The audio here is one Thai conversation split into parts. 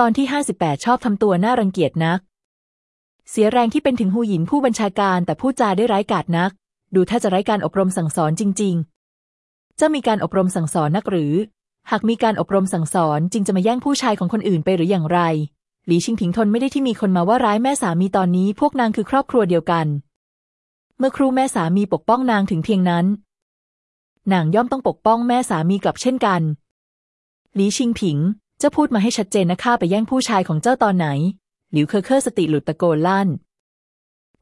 ตอนที่ห้าสิบแปดชอบทำตัวน่ารังเกียจนัก เสียแรงที่เป็นถึงหูหยินผู้บัญชาการแต่พูดจาได้ร้ายกาจนัก ดูถ้าจะไร้การอบรมสั่งสอนจริงๆเจ้ามีการอบรมสั่งสอนนักหรือ หากมีการอบรมสั่งสอนจริงจะมาแย่งผู้ชายของคนอื่นไปหรืออย่างไร หลีชิงผิงทนไม่ได้ที่มีคนมาว่าร้ายแม่สามีตอนนี้พวกนางคือครอบครัวเดียวกัน เมื่อครูแม่สามีปกป้องนางถึงเพียงนั้น นางย่อมต้องปกป้องแม่สามีกลับเช่นกัน หลีชิงผิง เจ้าพูดมาให้ชัดเจนนะข้าไปแย่งผู้ชายของเจ้าตอนไหน หลิวเคอเคอร์สติหลุดตะโกนลั่น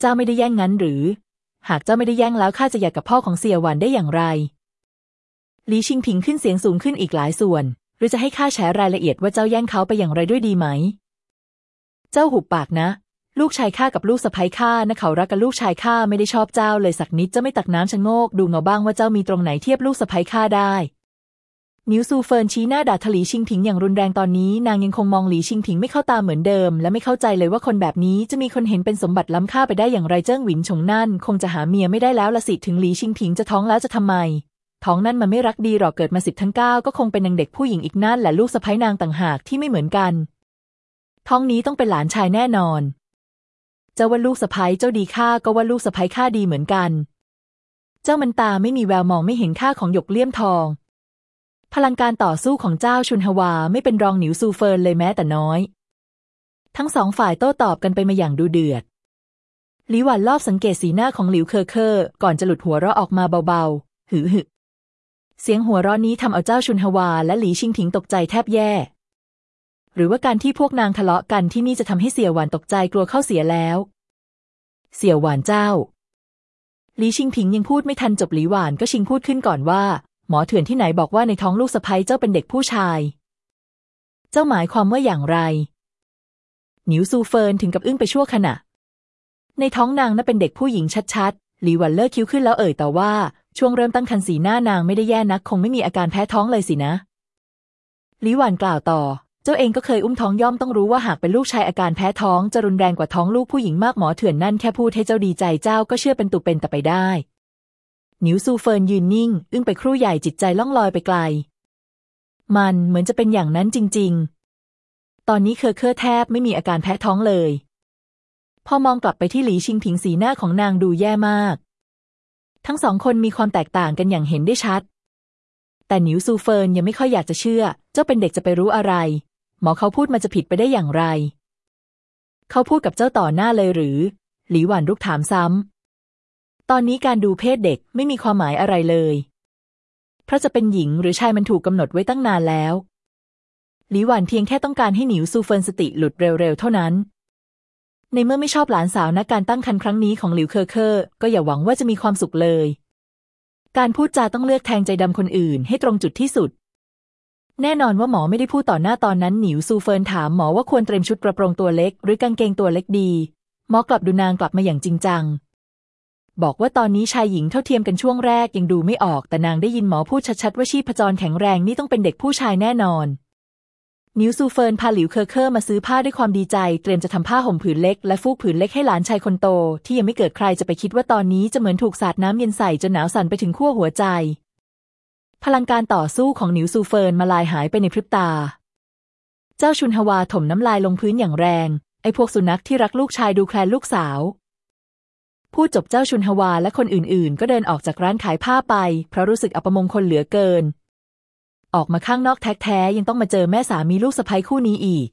เจ้าไม่ได้แย่งงั้นหรือ หากเจ้าไม่ได้แย่งแล้วข้าจะหย่ากับพ่อของเสี่ยหวันได้อย่างไรหลีชิงผิงขึ้นเสียงสูงขึ้นอีกหลายส่วน หรือจะให้ข้าแชร์รายละเอียดว่าเจ้าแย่งเขาไปอย่างไรด้วยดีไหม เจ้าหุบปากนะ ลูกชายข้ากับลูกสะใภ้ข้านะเขารักกับลูกชายข้าไม่ได้ชอบเจ้าเลยสักนิดเจ้าไม่ตักน้ำชะโงก ดูเงาบ้างว่าเจ้ามีตรงไหนเทียบลูกสะใภ้ข้าได้ หนิวซูเฟินชี้หน้าด่าหลีชิงผิงอย่างรุนแรงตอนนี้ นางยังคงมองหลีชิงผิงไม่เข้าตาเหมือนเดิม และไม่เข้าใจเลยว่าคนแบบนี้จะมีคนเห็นเป็นสมบัติล้ำค่าไปได้อย่างไรเจิ้งหวินชงนั่น คงจะหาเมียไม่ได้แล้วละสิถึงหลีชิงผิงจะท้องแล้วจะทำไม ท้องนั่นมันไม่รักดีหรอกเกิดมาสิบทั้งเก้าก็คงเป็นนางเด็กผู้หญิงอีกนั่นแหละลูกสะใภ้นางต่างหากที่ไม่เหมือนกัน ท้องนี้ต้องเป็นหลานชายแน่นอนเจ้าว่าลูกสะใภ้เจ้าดีข้าก็ว่าลูกสะใภ้ข้าดีเหมือนกัน เจ้ามันตาไม่มีแววมองไม่เห็นค่าของหยกเลี่ยมทอง พลังการต่อสู้ของเจ้าชุนฮวาไม่เป็นรองหนิวซูเฟินเลยแม้แต่น้อย ทั้งสองฝ่ายโต้ตอบกันไปมาอย่างดุเดือด หลีหวันลอบสังเกตสีหน้าของหลิวเคอเคอก่อนจะหลุดหัวเราะออกมาเบาๆ หือหึเสียงหัวเราะนี้ทำเอาเจ้าชุนฮวาและหลีชิงผิงตกใจแทบแย่ หรือว่าการที่พวกนางทะเลาะกันที่นี่จะทำให้เสี่ยหวานตกใจกลัวเข้าเสียแล้ว เสี่ยหวานเจ้าหลีชิงผิงยังพูดไม่ทันจบหลีหวานก็ชิงพูดขึ้นก่อนว่า หมอเถื่อนที่ไหนบอกว่าในท้องลูกสะใภ้เจ้าเป็นเด็กผู้ชาย เจ้าหมายความว่าอย่างไร หนิวซูเฟินถึงกับอึ้งไปชั่วขณะ ในท้องนางน่ะเป็นเด็กผู้หญิงชัดๆ หลีวันเลิกคิ้วขึ้นแล้วเอ่ยแต่ว่าช่วงเริ่มตั้งครรภ์สีหน้านางไม่ได้แย่นัก คงไม่มีอาการแพ้ท้องเลยสินะหลีหวันกล่าวต่อ เจ้าเองก็เคยอุ้มท้องย่อมต้องรู้ว่าหากเป็นลูกชายอาการแพ้ท้องจะรุนแรงกว่าท้องลูกผู้หญิงมากหมอเถื่อนนั่นแค่พูดให้เจ้าดีใจเจ้าก็เชื่อเป็นตุเป็นแต่ไปได้ หนิวซูเฟินยืนนิ่ง อึ้งไปครู่ใหญ่จิตใจล่องลอยไปไกล มันเหมือนจะเป็นอย่างนั้นจริง ๆ ตอนนี้เคอเคอแทบไม่มีอาการแพ้ท้องเลย พอมองกลับไปที่หลีชิงผิงสีหน้าของนางดูแย่มาก ทั้งสองคนมีความแตกต่างกันอย่างเห็นได้ชัด แต่หนิวซูเฟินยังไม่ค่อยอยากจะเชื่อ เจ้าเป็นเด็กจะไปรู้อะไร หมอเขาพูดมันจะผิดไปได้อย่างไร เขาพูดกับเจ้าต่อหน้าเลยหรือ หลีหวานรุกถามซ้ำ ตอนนี้การดูเพศเด็กไม่มีความหมายอะไรเลย เพราะจะเป็นหญิงหรือชายมันถูกกำหนดไว้ตั้งนานแล้ว หลีหวานเพียงแค่ต้องการให้หนิวซูเฟินสติหลุดเร็วๆเท่านั้น ในเมื่อไม่ชอบหลานสาวนักการตั้งครรภ์ครั้งนี้ของหลิวเคอเคอร์ก็อย่าหวังว่าจะมีความสุขเลย การพูดจาต้องเลือกแทงใจดำคนอื่นให้ตรงจุดที่สุด แน่นอนว่าหมอไม่ได้พูดต่อหน้าตอนนั้นหนิวซูเฟินถามหมอว่าควรเตรียมชุดกระโปรงตัวเล็ก หรือกางเกงตัวเล็กดี หมอกลับดูนางกลับมาอย่างจริงจัง บอกว่าตอนนี้ชายหญิงเท่าเทียมกันช่วงแรกยังดูไม่ออก แต่นางได้ยินหมอพูดชัดๆว่าชีพจรแข็งแรงนี่ต้องเป็นเด็กผู้ชายแน่นอน นิวซูเฟินพาหลิวเคอเคอร์มาซื้อผ้าด้วยความดีใจ เตรียมจะทำผ้าห่มผืนเล็กและฟูกผืนเล็กให้หลานชายคนโต ที่ยังไม่เกิดใครจะไปคิดว่าตอนนี้จะเหมือนถูกสาดน้ำเย็นใส่จนหนาวสั่นไปถึงขั้วหัวใจ พลังการต่อสู้ของนิวซูเฟินมลายหายไปในพริบตา เจ้าชุนฮวาถมน้ำลายลงพื้นอย่างแรงไอ้พวกสุนัขที่รักลูกชายดูแคลนลูกสาว พูดจบเจ้าชุนฮวาและคนอื่นๆ ก็เดินออกจากร้านขายผ้าไป เพราะรู้สึกอัปมงคลเหลือเกิน ออกมาข้างนอกแท้ๆยังต้องมาเจอแม่สามีลูกสะใภ้คู่นี้อีก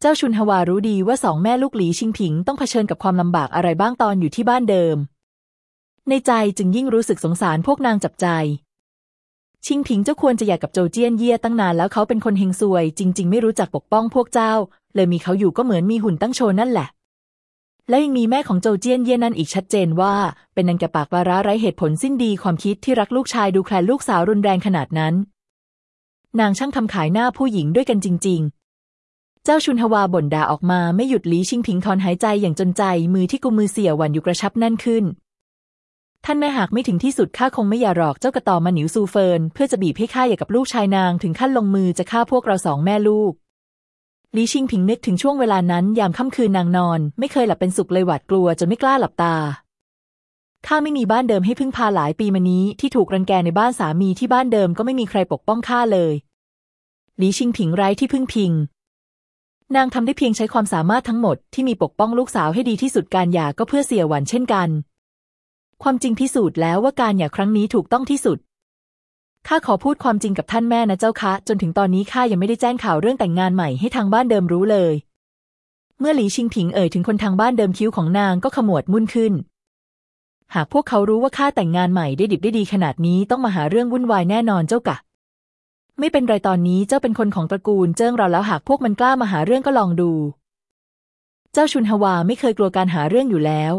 เจ้าชุนฮวารู้ดีว่าสองแม่ลูกหลีชิงผิงต้องเผชิญกับความลำบากอะไรบ้างตอนอยู่ที่บ้านเดิม ในใจจึงยิ่งรู้สึกสงสารพวกนางจับใจชิงผิงเจ้าควรจะอยากกับโจเจี้ยนเย่ตั้งนานแล้วเขาเป็นคนเฮงซวย จริง ๆ ไม่รู้จักปกป้องพวกเจ้า เลยมีเขาอยู่ก็เหมือนมีหุ่นตั้งโชว์นั่นแหละ และยังมีแม่ของโจเจียนเย่นั่นอีกชัดเจนว่า เป็นนางแกปากวาระไร้เหตุผลสิ้นดีความคิดที่รักลูกชายดูแคลนลูกสาวรุนแรงขนาดนั้น นางช่างทำขายหน้าผู้หญิงด้วยกันจริง ๆ เจ้าชุนฮวาบ่นด่าออกมาไม่หยุดลีชิงผิงถอนหายใจอย่างจนใจมือที่กุมมือเสี่ยหวันอยู่กระชับแน่นขึ้น ท่านแม่หากไม่ถึงที่สุดข้าคงไม่อย่าหลอกเจ้ากระตอมาหนิวซูเฟิน เพื่อจะบีบให้ข้าอย่ากับลูกชายนางถึงขั้นลงมือจะฆ่าพวกเราสองแม่ลูก ลีชิงผิงนึกถึงช่วงเวลานั้นยามค่ำคืนนางนอน ไม่เคยหลับเป็นสุขเลยหวาดกลัวจนไม่กล้าหลับตาข้าไม่มีบ้านเดิมให้พึ่งพาหลายปีมานี้ที่ถูกรังแกในบ้านสามีที่บ้านเดิมก็ไม่มีใครปกป้องข้าเลยลีชิงผิงไร้ที่พึ่งพิง นางทำได้เพียงใช้ความสามารถทั้งหมดที่มีปกป้องลูกสาวให้ดีที่สุดการหย่าก็เพื่อเสียหวันเช่นกัน ความจริงพิสูจน์แล้วว่าการหย่าครั้งนี้ถูกต้องที่สุด ข้าขอพูดความจริงกับท่านแม่นะเจ้าคะ จนถึงตอนนี้ข้ายังไม่ได้แจ้งข่าวเรื่องแต่งงานใหม่ให้ทางบ้านเดิมรู้เลย เมื่อหลีชิงผิงเอ่ยถึงคนทางบ้านเดิมคิ้วของนางก็ขมวดมุ่นขึ้น หากพวกเขารู้ว่าข้าแต่งงานใหม่ได้ดิบได้ดีขนาดนี้ต้องมาหาเรื่องวุ่นวายแน่นอนเจ้ากะ ไม่เป็นไรตอนนี้เจ้าเป็นคนของตระกูลเจิ้งเราแล้วหากพวกมันกล้ามาหาเรื่องก็ลองดู เจ้าชุนฮวาไม่เคยกลัวการหาเรื่องอยู่แล้ว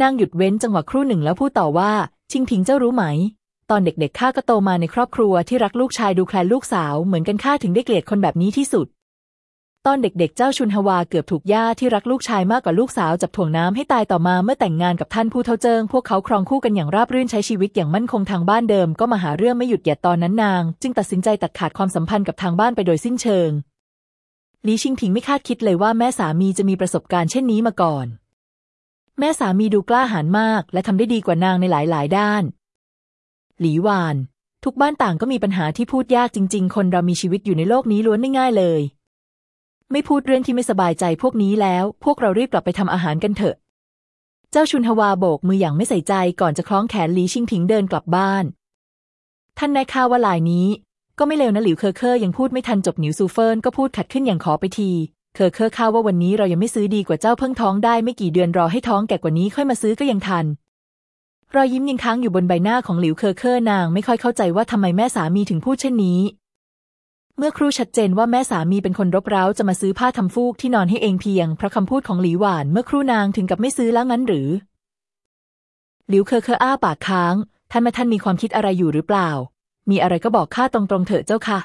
นางหยุดเว้นจังหวะครู่หนึ่งแล้วพูดต่อว่า ชิงผิงเจ้ารู้ไหม ตอนเด็กๆข้าก็โตมาในครอบครัวที่รักลูกชายดูแคลนลูกสาวเหมือนกันข้าถึงได้เกลียดคนแบบนี้ที่สุด ตอนเด็กๆ เจ้าชุนฮวาเกือบถูกย่าที่รักลูกชายมากกว่าลูกสาวจับถ่วงน้ำให้ตายต่อมาเมื่อแต่งงานกับท่านผู้เท่าเจิงพวกเขาครองคู่กันอย่างราบรื่นใช้ชีวิตอย่างมั่นคงทางบ้านเดิมก็มาหาเรื่องไม่หยุดหยัดตอนนั้นนาง จึงตัดสินใจตัดขาดความสัมพันธ์กับทางบ้านไปโดยสิ้นเชิงหลีชิงผิงไม่คาดคิดเลยว่าแม่สามีจะมีประสบการณ์เช่นนี้มาก่อน แม่สามีดูกล้าหาญมาก และทำได้ดีกว่านางในหลายๆ ด้าน หลีหวาน ทุกบ้านต่างก็มีปัญหาที่พูดยากจริง ๆ คนเรามีชีวิตอยู่ในโลกนี้ล้วนไม่ง่ายเลย ไม่พูดเรื่องที่ไม่สบายใจพวกนี้แล้ว พวกเรารีบกลับไปทำอาหารกันเถอะ เจ้าชุนฮวาโบกมืออย่างไม่ใส่ใจก่อนจะคล้องแขนหลีชิงผิงเดินกลับบ้าน ท่านนายข้าว่าลายนี้ ก็ไม่เลวนะหลิวเคอเคอยังพูดไม่ทันจบหนิวซูเฟินก็พูดขัดขึ้นอย่างขอไปที เคอเคอข้าว่าวันนี้เรายังไม่ซื้อดีกว่าเจ้าเพิ่งท้องได้ไม่กี่เดือนรอให้ท้องแก่กว่านี้ค่อยมาซื้อก็ยังทัน รอยยิ้มยังค้างอยู่บนใบหน้าของหลิวเคอเคอนางไม่ค่อยเข้าใจว่าทำไมแม่สามีถึงพูดเช่นนี้ เมื่อครู่ชัดเจนว่าแม่สามีเป็นคนรบเร้าจะมาซื้อผ้าทำฟูกที่นอนให้เองเพียง เพราะคำพูดของหลีหวานเมื่อครู่นางถึงกับไม่ซื้อแล้วงั้นหรือ หลิวเคอเคออ้าปากค้าง ท่านแม่ท่านมีความคิดอะไรอยู่หรือเปล่า มีอะไรก็บอกข้าตรงๆเถอะเจ้าค่ะ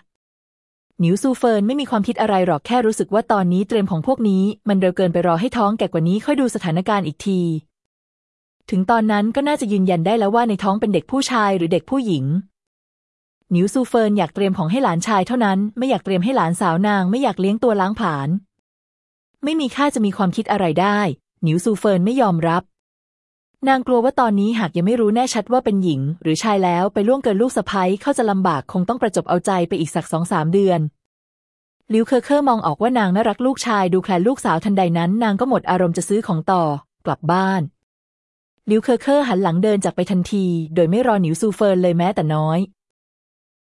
หนิวซูเฟินไม่มีความคิดอะไรหรอกแค่รู้สึกว่าตอนนี้เตรียมของพวกนี้ มันเร็วเกินไปรอให้ท้องแก่กว่านี้ค่อยดูสถานการณ์อีกที ถึงตอนนั้นก็น่าจะยืนยันได้แล้วว่าในท้องเป็นเด็กผู้ชายหรือเด็กผู้หญิงหนิวซูเฟินอยากเตรียมของให้หลานชายเท่านั้นไม่อยากเตรียมให้หลานสาวนางไม่อยากเลี้ยงตัวล้างผลาญไม่มีค่าจะมีความคิดอะไรได้หนิวซูเฟินไม่ยอมรับ นางกลัวว่าตอนนี้หากยังไม่รู้แน่ชัดว่าเป็นหญิง หรือชายแล้วไปล่วงเกินลูกสะใภ้เขาจะลำบากคงต้องประจบเอาใจไปอีกสักสองสามเดือนลิวเคอร์เคอร์มองออกว่านางน่ารักลูกชายดูแคลนลูกสาวทันใดนั้น นางก็หมดอารมณ์จะซื้อของต่อกลับบ้าน ลิวเคอเคอร์หันหลังเดินจากไปทันที โดยไม่รอหนิวซูเฟินเลยแม้แต่น้อย